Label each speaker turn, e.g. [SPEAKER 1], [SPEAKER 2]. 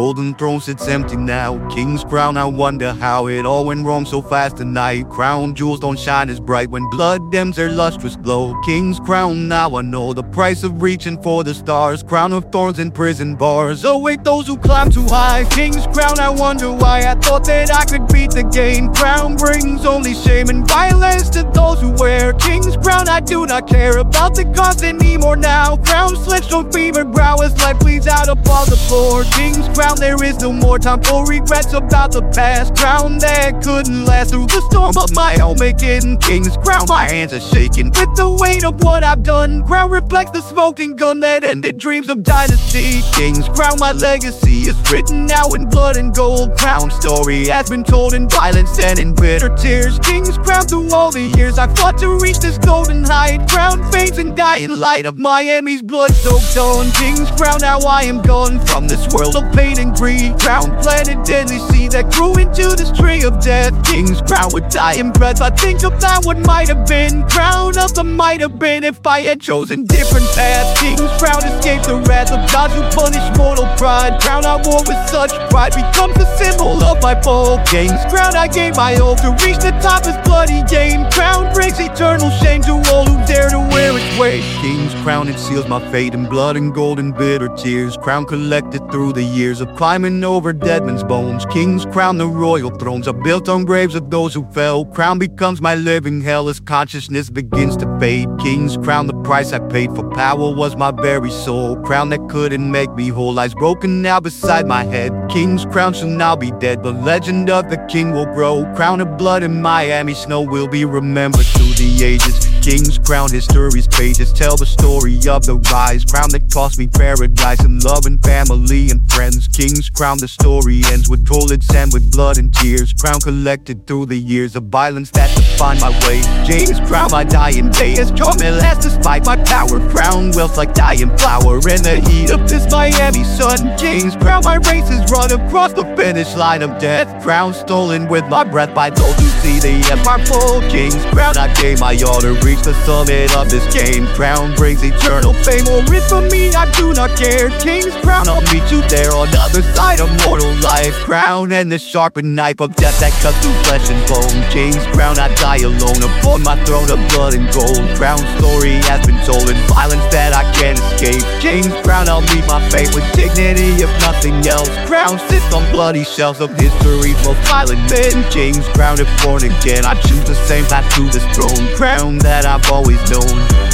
[SPEAKER 1] golden throne sits empty now. King's crown, I wonder how it all went wrong so fast tonight. Crown jewels don't shine as bright when blood dims their lustrous glow. King's crown, now I know the price of reaching for the stars. Crown of thorns and prison bars. Oh, Await those who climb too high. King's crown, I wonder why I thought that I could beat the game. Crown brings only shame and violence to those who wear King's crown. I do not care about the cost anymore now. Crown slits on fever brow as life bleeds out upon the floor. King's crown, there is no more time for regrets about the past. Crown that couldn't last through the storm of my own. King's crown, my hands are shaking with the weight of what I've done. Crown reflects the smoking gun that ended dreams of dynasty. King's crown, my legacy is written now in blood and gold. Crown story has been told in violence and in bitter tears. King's crown through all the years I fought to reach this golden height. And die in light of Miami's blood soaked dawn. King's crown, now I am gone from this world of pain and greed. Crown planted deadly seed that grew into this tree of death. King's crown with dying breath. I think about what might have been. Crown of the might have been if I had chosen different paths. King's crown escaped the wrath of gods who punish mortal pride. Crown I wore with such pride becomes the symbol of my fall. King's crown I gave my all to reach the top is bloody gain. Crown brings eternal shame to all who dare to wear its weight. King's crown it seals my fate in blood and gold and bitter tears. Crown collected through the years of climbing over dead men's bones. King's crown, the royal thrones are built on graves of those who fell. Crown becomes my living hell as consciousness begins to fade. King's crown, the price I paid for power was my very soul. Crown that couldn't make me whole lies broken now beside my head. King's crown shall now be dead. The legend of the king will grow. Crown of blood in Miami snow will be remembered through the ages. King's crown history's pages tell the story of the rise. Crown that cost me paradise and love and family and friends. King's crown, the story ends with bullets and with blood and tears. Crown collected through the years of violence that defined my way. James crown, my dying day has torment last despite my power. Crown wealth like dying flower in the heat of this Miami sun. James crown, my race is run across the finish line of death. Crown stolen with my breath by those who see the empire fall. King's crown, I gave my all to reach the summit of this game. Crown brings eternal fame, or if for me, I do not care. King's crown, I'll meet you there on the other side of mortal life. Crown and the sharpened knife of death that cuts through flesh and bone. King's crown, I die alone upon my throne of blood and gold. Crown story has been told in violence that I can't escape. King's crown, I'll meet my fate with dignity, if nothing else. Crown sits on bloody shelves of history's most violent men. King's crown, if born again, I choose the same path to this throne. Crown that I've always known.